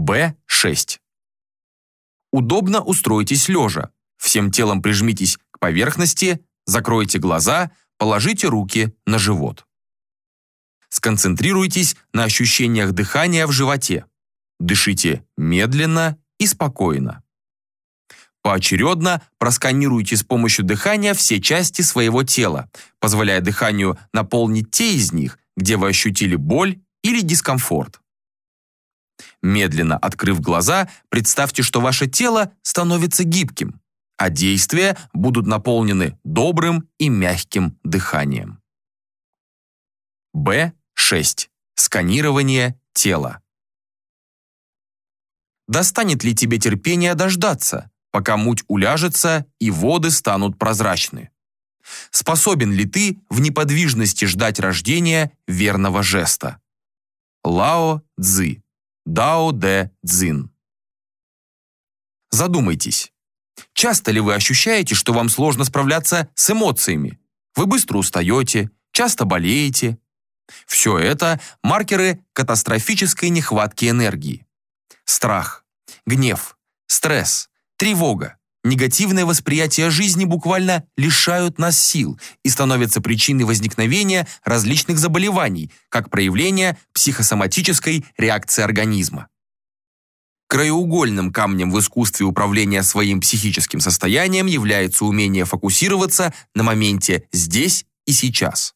Б6. Удобно устройтесь лежа. Всем телом прижмитесь к поверхности, закройте глаза, положите руки на живот. Сконцентрируйтесь на ощущениях дыхания в животе. Дышите медленно и спокойно. Поочередно просканируйте с помощью дыхания все части своего тела, позволяя дыханию наполнить те из них, где вы ощутили боль или дискомфорт. Медленно открыв глаза, представьте, что ваше тело становится гибким, а действия будут наполнены добрым и мягким дыханием. Б6. Сканирование тела. Достанет ли тебе терпение дождаться, пока муть уляжется и воды станут прозрачны? Способен ли ты в неподвижности ждать рождения верного жеста? Лао Цзы. Дао Дэ Цзин. Задумайтесь. Часто ли вы ощущаете, что вам сложно справляться с эмоциями? Вы быстро устаете, часто болеете. Все это маркеры катастрофической нехватки энергии. Страх, гнев, стресс, тревога, негативное восприятие жизни буквально лишают нас сил и становятся причиной возникновения различных заболеваний, как проявление психосоматической реакции организма. Краеугольным камнем в искусстве управления своим психическим состоянием является умение фокусироваться на моменте здесь и сейчас.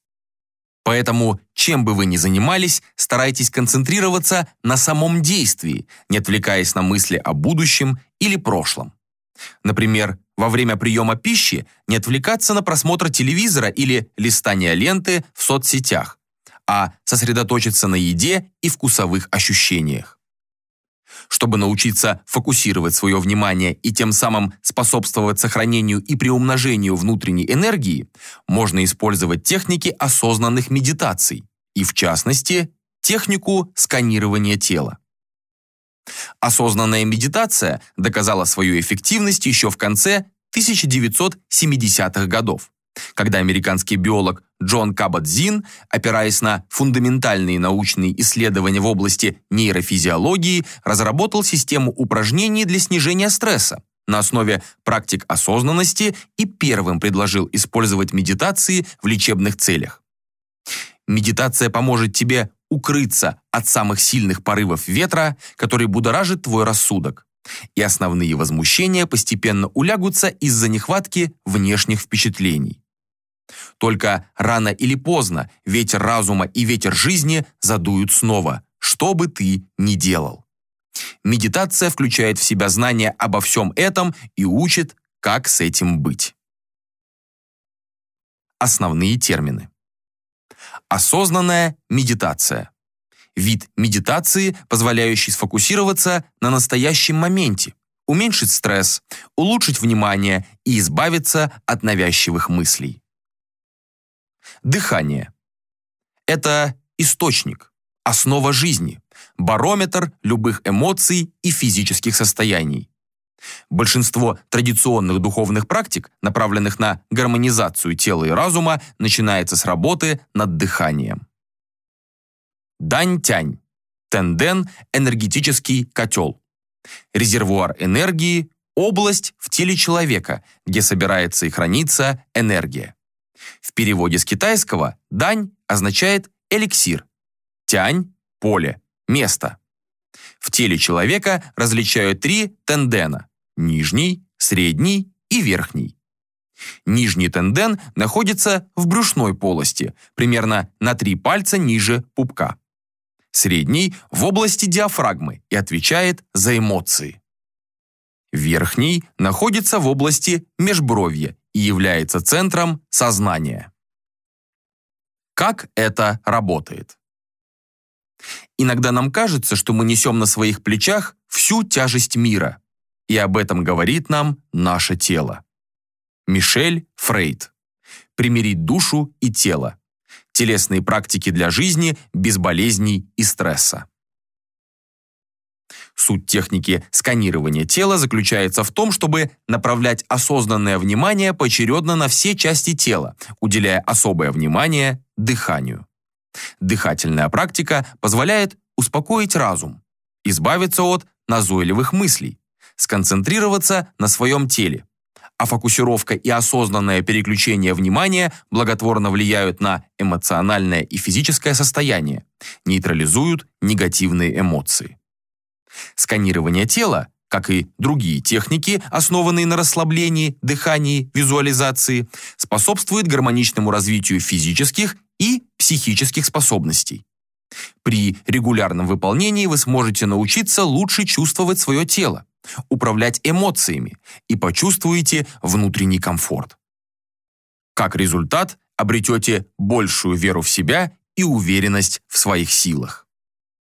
Поэтому, чем бы вы ни занимались, старайтесь концентрироваться на самом действии, не отвлекаясь на мысли о будущем или прошлом. Например, во время приема пищи не отвлекаться на просмотр телевизора или листание ленты в соцсетях, а сосредоточиться на еде и вкусовых ощущениях. Чтобы научиться фокусировать свое внимание и тем самым способствовать сохранению и приумножению внутренней энергии, можно использовать техники осознанных медитаций и, в частности, технику сканирования тела. Осознанная медитация доказала свою эффективность еще в конце 1970-х годов, когда американский биолог Джон Кабат-Зин, опираясь на фундаментальные научные исследования в области нейрофизиологии, разработал систему упражнений для снижения стресса на основе практик осознанности и первым предложил использовать медитации в лечебных целях. Медитация поможет тебе укрыться от самых сильных порывов ветра, который будоражит твой рассудок. И основные возмущения постепенно улягутся из-за нехватки внешних впечатлений. Только рано или поздно ветер разума и ветер жизни задуют снова, что бы ты ни делал. Медитация включает в себя знания обо всем этом и учит, как с этим быть. Основные термины. Осознанная медитация. Вид медитации, позволяющий сфокусироваться на настоящем моменте, уменьшить стресс, улучшить внимание и избавиться от навязчивых мыслей. Дыхание. Это источник, основа жизни, барометр любых эмоций и физических состояний. Большинство традиционных духовных практик, направленных на гармонизацию тела и разума, начинается с работы над дыханием. Дань-тянь. Тенден – энергетический котел. Резервуар энергии – область в теле человека, где собирается и хранится энергия. В переводе с китайского «дань» означает эликсир, тянь – поле, место. В теле человека различают три тендена – нижний, средний и верхний. Нижний тенден находится в брюшной полости, примерно на три пальца ниже пупка. Средний – в области диафрагмы и отвечает за эмоции. Верхний находится в области межбровья и является центром сознания. Как это работает? Иногда нам кажется, что мы несем на своих плечах всю тяжесть мира, и об этом говорит нам наше тело. Мишель Фрейд. Примирить душу и тело. Телесные практики для жизни без болезней и стресса. Суть техники сканирования тела заключается в том, чтобы направлять осознанное внимание поочередно на все части тела, уделяя особое внимание дыханию. Дыхательная практика позволяет успокоить разум, избавиться от назойливых мыслей, сконцентрироваться на своем теле. А фокусировка и осознанное переключение внимания благотворно влияют на эмоциональное и физическое состояние, нейтрализуют негативные эмоции. Сканирование тела, как и другие техники, основанные на расслаблении, дыхании, визуализации, способствует гармоничному развитию физических и психических способностей. При регулярном выполнении вы сможете научиться лучше чувствовать свое тело, управлять эмоциями и почувствуете внутренний комфорт. Как результат, обретете большую веру в себя и уверенность в своих силах.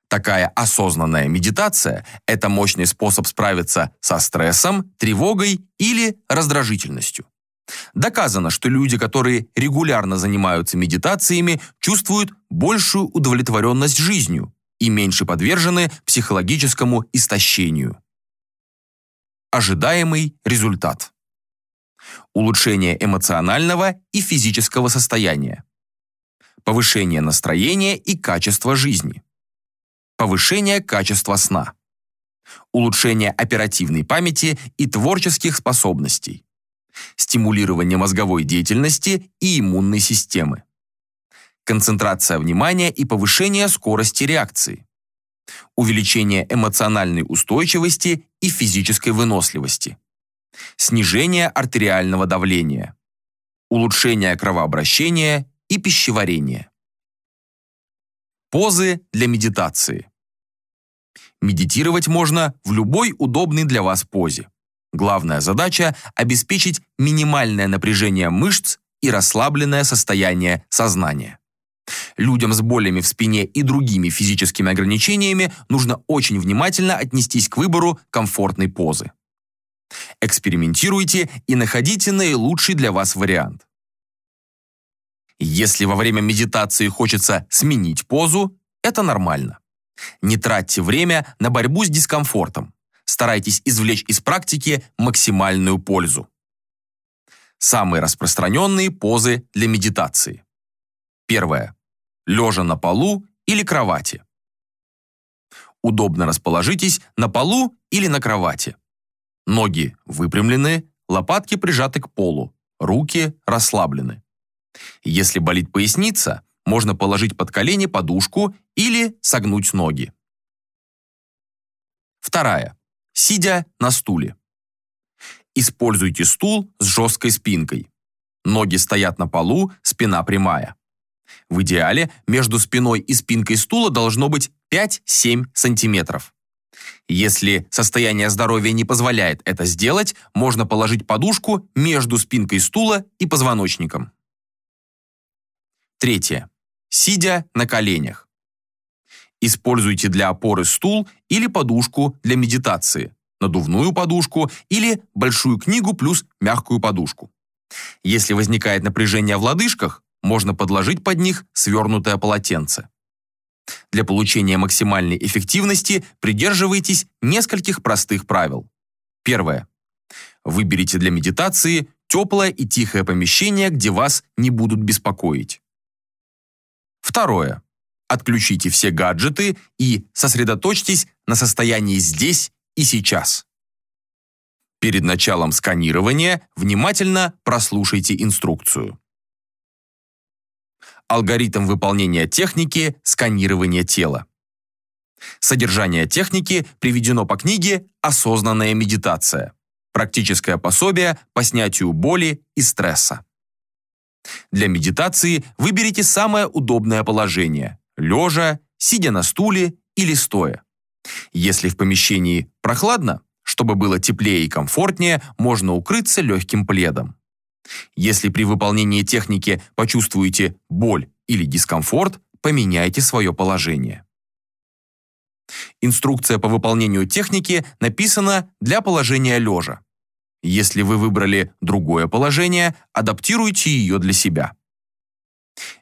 Такая осознанная медитация – это мощный способ справиться со стрессом, тревогой или раздражительностью. Доказано, что люди, которые регулярно занимаются медитациями, чувствуют большую удовлетворенность жизнью и меньше подвержены психологическому истощению. Ожидаемый результат. Улучшение эмоционального и физического состояния. Повышение настроения и качества жизни. Повышение качества сна. Улучшение оперативной памяти и творческих способностей стимулирование мозговой деятельности и иммунной системы, концентрация внимания и повышение скорости реакции, увеличение эмоциональной устойчивости и физической выносливости, снижение артериального давления, улучшение кровообращения и пищеварения. Позы для медитации. Медитировать можно в любой удобной для вас позе. Главная задача – обеспечить минимальное напряжение мышц и расслабленное состояние сознания. Людям с болями в спине и другими физическими ограничениями нужно очень внимательно отнестись к выбору комфортной позы. Экспериментируйте и находите наилучший для вас вариант. Если во время медитации хочется сменить позу, это нормально. Не тратьте время на борьбу с дискомфортом старайтесь извлечь из практики максимальную пользу. Самые распространенные позы для медитации. Первое. Лежа на полу или кровати. Удобно расположитесь на полу или на кровати. Ноги выпрямлены, лопатки прижаты к полу, руки расслаблены. Если болит поясница, можно положить под колени подушку или согнуть ноги. Вторая сидя на стуле. Используйте стул с жесткой спинкой. Ноги стоят на полу, спина прямая. В идеале между спиной и спинкой стула должно быть 5-7 сантиметров. Если состояние здоровья не позволяет это сделать, можно положить подушку между спинкой стула и позвоночником. Третье. Сидя на коленях. Используйте для опоры стул или подушку для медитации, надувную подушку или большую книгу плюс мягкую подушку. Если возникает напряжение в лодыжках, можно подложить под них свернутое полотенце. Для получения максимальной эффективности придерживайтесь нескольких простых правил. Первое. Выберите для медитации теплое и тихое помещение, где вас не будут беспокоить. Второе. Отключите все гаджеты и сосредоточьтесь на состоянии здесь и сейчас. Перед началом сканирования внимательно прослушайте инструкцию. Алгоритм выполнения техники сканирования тела. Содержание техники приведено по книге «Осознанная медитация». Практическое пособие по снятию боли и стресса. Для медитации выберите самое удобное положение лежа, сидя на стуле или стоя. Если в помещении прохладно, чтобы было теплее и комфортнее, можно укрыться легким пледом. Если при выполнении техники почувствуете боль или дискомфорт, поменяйте свое положение. Инструкция по выполнению техники написана для положения лежа. Если вы выбрали другое положение, адаптируйте ее для себя.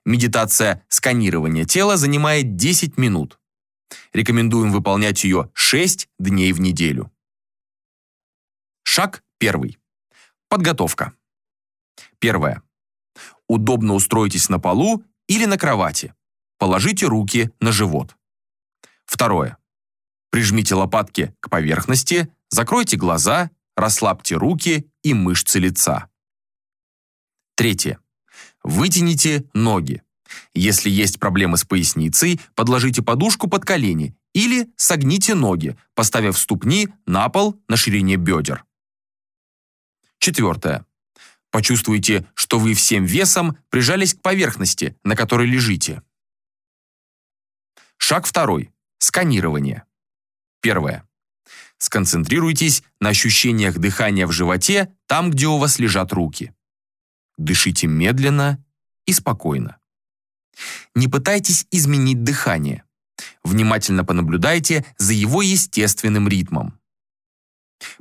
Медитация сканирования тела занимает 10 минут. Рекомендуем выполнять ее 6 дней в неделю. Шаг первый. Подготовка. Первое. Удобно устройтесь на полу или на кровати. Положите руки на живот. Второе. Прижмите лопатки к поверхности, закройте глаза, расслабьте руки и мышцы лица. Третье. Вытяните ноги. Если есть проблемы с поясницей, подложите подушку под колени или согните ноги, поставив ступни на пол на ширине бедер. Четвертое. Почувствуйте, что вы всем весом прижались к поверхности, на которой лежите. Шаг второй. Сканирование. Первое. Сконцентрируйтесь на ощущениях дыхания в животе, там, где у вас лежат руки. Дышите медленно и спокойно. Не пытайтесь изменить дыхание. Внимательно понаблюдайте за его естественным ритмом.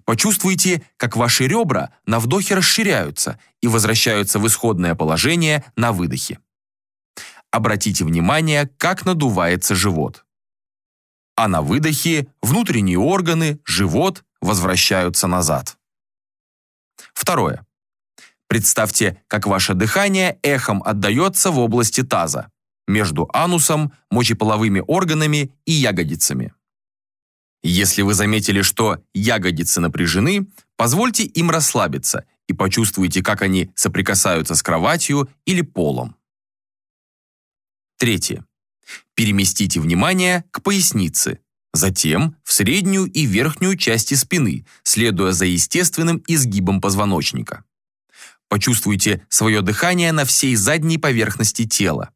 Почувствуйте, как ваши ребра на вдохе расширяются и возвращаются в исходное положение на выдохе. Обратите внимание, как надувается живот. А на выдохе внутренние органы, живот возвращаются назад. Второе. Представьте, как ваше дыхание эхом отдается в области таза, между анусом, мочеполовыми органами и ягодицами. Если вы заметили, что ягодицы напряжены, позвольте им расслабиться и почувствуйте, как они соприкасаются с кроватью или полом. Третье. Переместите внимание к пояснице, затем в среднюю и верхнюю части спины, следуя за естественным изгибом позвоночника. Почувствуйте свое дыхание на всей задней поверхности тела.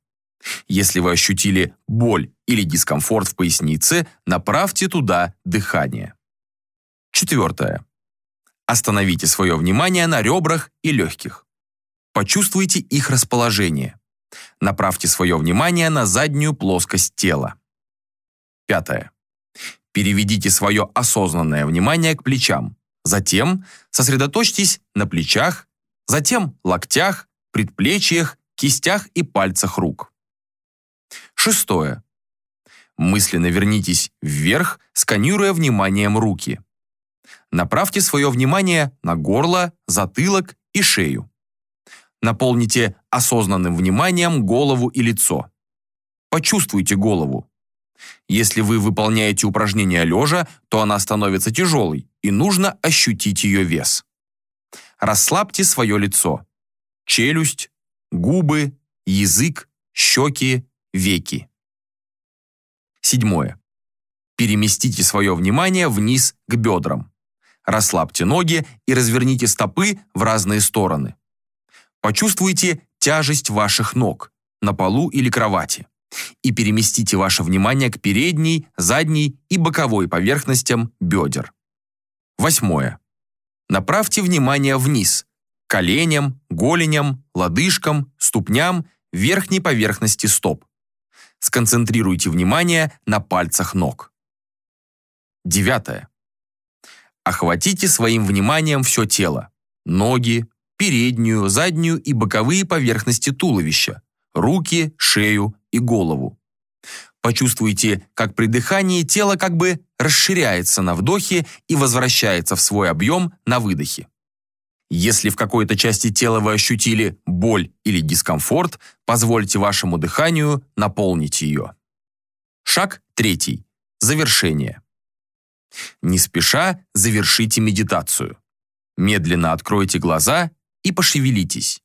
Если вы ощутили боль или дискомфорт в пояснице, направьте туда дыхание. Четвертое. Остановите свое внимание на ребрах и легких. Почувствуйте их расположение. Направьте свое внимание на заднюю плоскость тела. Пятое. Переведите свое осознанное внимание к плечам. Затем сосредоточьтесь на плечах затем локтях, предплечьях, кистях и пальцах рук. Шестое. Мысленно вернитесь вверх, сканируя вниманием руки. Направьте свое внимание на горло, затылок и шею. Наполните осознанным вниманием голову и лицо. Почувствуйте голову. Если вы выполняете упражнение лежа, то она становится тяжелой, и нужно ощутить ее вес. Расслабьте свое лицо. Челюсть, губы, язык, щеки, веки. Седьмое. Переместите свое внимание вниз к бедрам. Расслабьте ноги и разверните стопы в разные стороны. Почувствуйте тяжесть ваших ног на полу или кровати и переместите ваше внимание к передней, задней и боковой поверхностям бедер. Восьмое. Направьте внимание вниз, коленям, голеням, лодыжкам, ступням, верхней поверхности стоп. Сконцентрируйте внимание на пальцах ног. Девятое. Охватите своим вниманием все тело. Ноги, переднюю, заднюю и боковые поверхности туловища, руки, шею и голову. Почувствуйте, как при дыхании тело как бы расширяется на вдохе и возвращается в свой объем на выдохе. Если в какой-то части тела вы ощутили боль или дискомфорт, позвольте вашему дыханию наполнить ее. Шаг третий. Завершение. Не спеша завершите медитацию. Медленно откройте глаза и пошевелитесь.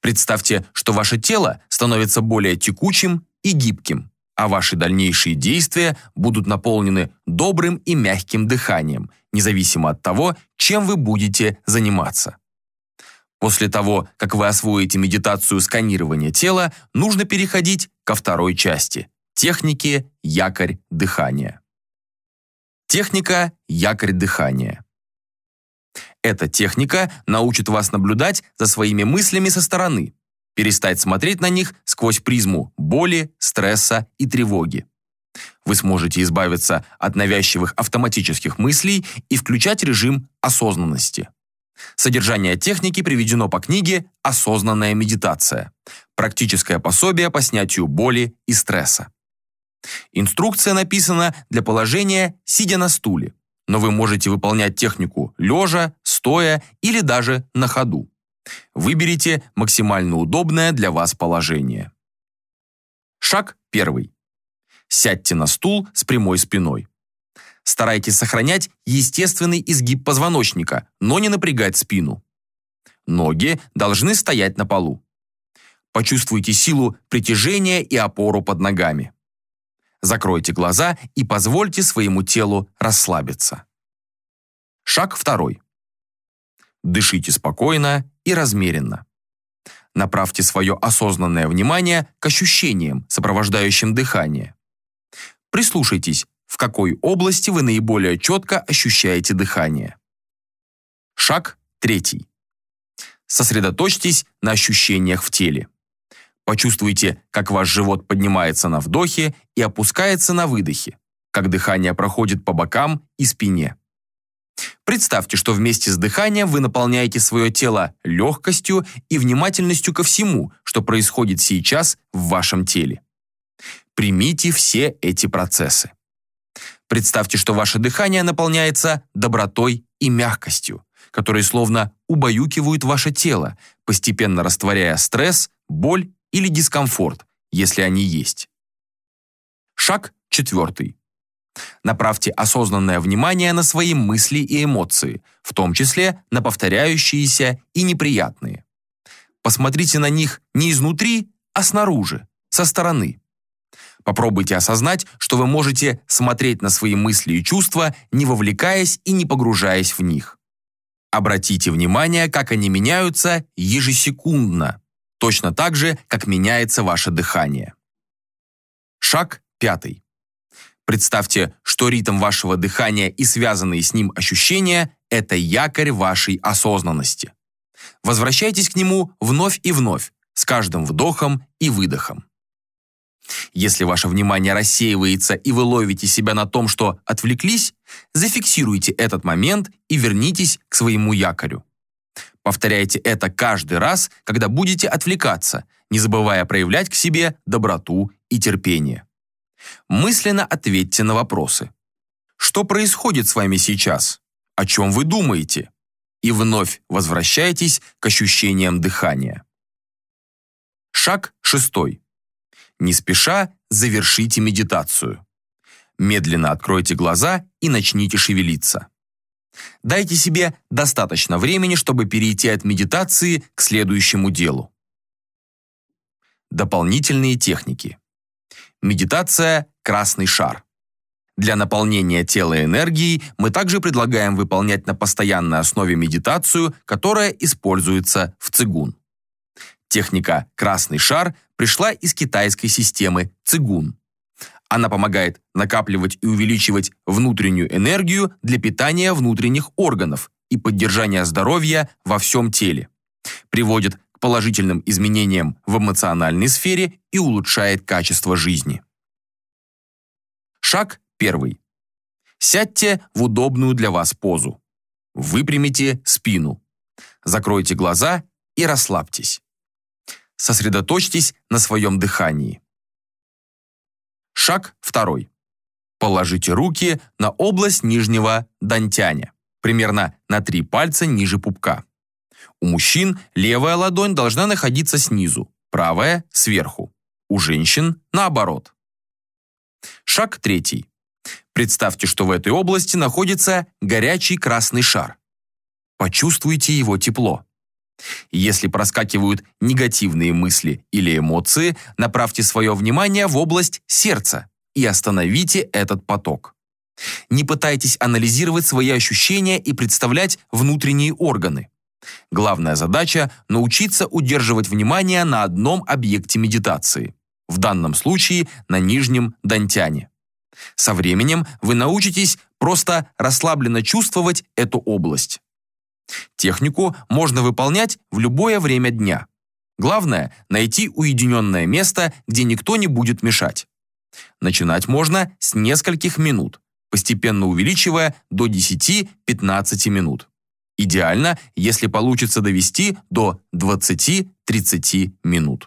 Представьте, что ваше тело становится более текучим и гибким а ваши дальнейшие действия будут наполнены добрым и мягким дыханием, независимо от того, чем вы будете заниматься. После того, как вы освоите медитацию сканирования тела, нужно переходить ко второй части – технике якорь дыхания. Техника якорь дыхания. Эта техника научит вас наблюдать за своими мыслями со стороны, перестать смотреть на них сквозь призму боли, стресса и тревоги. Вы сможете избавиться от навязчивых автоматических мыслей и включать режим осознанности. Содержание техники приведено по книге «Осознанная медитация. Практическое пособие по снятию боли и стресса». Инструкция написана для положения сидя на стуле, но вы можете выполнять технику лежа, стоя или даже на ходу. Выберите максимально удобное для вас положение. Шаг первый. Сядьте на стул с прямой спиной. Старайтесь сохранять естественный изгиб позвоночника, но не напрягать спину. Ноги должны стоять на полу. Почувствуйте силу притяжения и опору под ногами. Закройте глаза и позвольте своему телу расслабиться. Шаг второй. Дышите спокойно и размеренно. Направьте свое осознанное внимание к ощущениям, сопровождающим дыхание. Прислушайтесь, в какой области вы наиболее четко ощущаете дыхание. Шаг третий. Сосредоточьтесь на ощущениях в теле. Почувствуйте, как ваш живот поднимается на вдохе и опускается на выдохе, как дыхание проходит по бокам и спине. Представьте, что вместе с дыханием вы наполняете свое тело легкостью и внимательностью ко всему, что происходит сейчас в вашем теле. Примите все эти процессы. Представьте, что ваше дыхание наполняется добротой и мягкостью, которые словно убаюкивают ваше тело, постепенно растворяя стресс, боль или дискомфорт, если они есть. Шаг четвертый. Направьте осознанное внимание на свои мысли и эмоции, в том числе на повторяющиеся и неприятные. Посмотрите на них не изнутри, а снаружи, со стороны. Попробуйте осознать, что вы можете смотреть на свои мысли и чувства, не вовлекаясь и не погружаясь в них. Обратите внимание, как они меняются ежесекундно, точно так же, как меняется ваше дыхание. Шаг пятый. Представьте, что ритм вашего дыхания и связанные с ним ощущения – это якорь вашей осознанности. Возвращайтесь к нему вновь и вновь, с каждым вдохом и выдохом. Если ваше внимание рассеивается и вы ловите себя на том, что отвлеклись, зафиксируйте этот момент и вернитесь к своему якорю. Повторяйте это каждый раз, когда будете отвлекаться, не забывая проявлять к себе доброту и терпение. Мысленно ответьте на вопросы. Что происходит с вами сейчас? О чем вы думаете? И вновь возвращайтесь к ощущениям дыхания. Шаг шестой. Не спеша завершите медитацию. Медленно откройте глаза и начните шевелиться. Дайте себе достаточно времени, чтобы перейти от медитации к следующему делу. Дополнительные техники. Медитация «Красный шар». Для наполнения тела энергией мы также предлагаем выполнять на постоянной основе медитацию, которая используется в цигун. Техника «красный шар» пришла из китайской системы цигун. Она помогает накапливать и увеличивать внутреннюю энергию для питания внутренних органов и поддержания здоровья во всем теле. Приводит положительным изменениям в эмоциональной сфере и улучшает качество жизни. Шаг первый. Сядьте в удобную для вас позу. Выпрямите спину. Закройте глаза и расслабьтесь. Сосредоточьтесь на своем дыхании. Шаг второй. Положите руки на область нижнего дантяня, примерно на три пальца ниже пупка. У мужчин левая ладонь должна находиться снизу, правая – сверху. У женщин – наоборот. Шаг третий. Представьте, что в этой области находится горячий красный шар. Почувствуйте его тепло. Если проскакивают негативные мысли или эмоции, направьте свое внимание в область сердца и остановите этот поток. Не пытайтесь анализировать свои ощущения и представлять внутренние органы. Главная задача – научиться удерживать внимание на одном объекте медитации, в данном случае на нижнем дантяне. Со временем вы научитесь просто расслабленно чувствовать эту область. Технику можно выполнять в любое время дня. Главное – найти уединенное место, где никто не будет мешать. Начинать можно с нескольких минут, постепенно увеличивая до 10-15 минут. Идеально, если получится довести до 20-30 минут.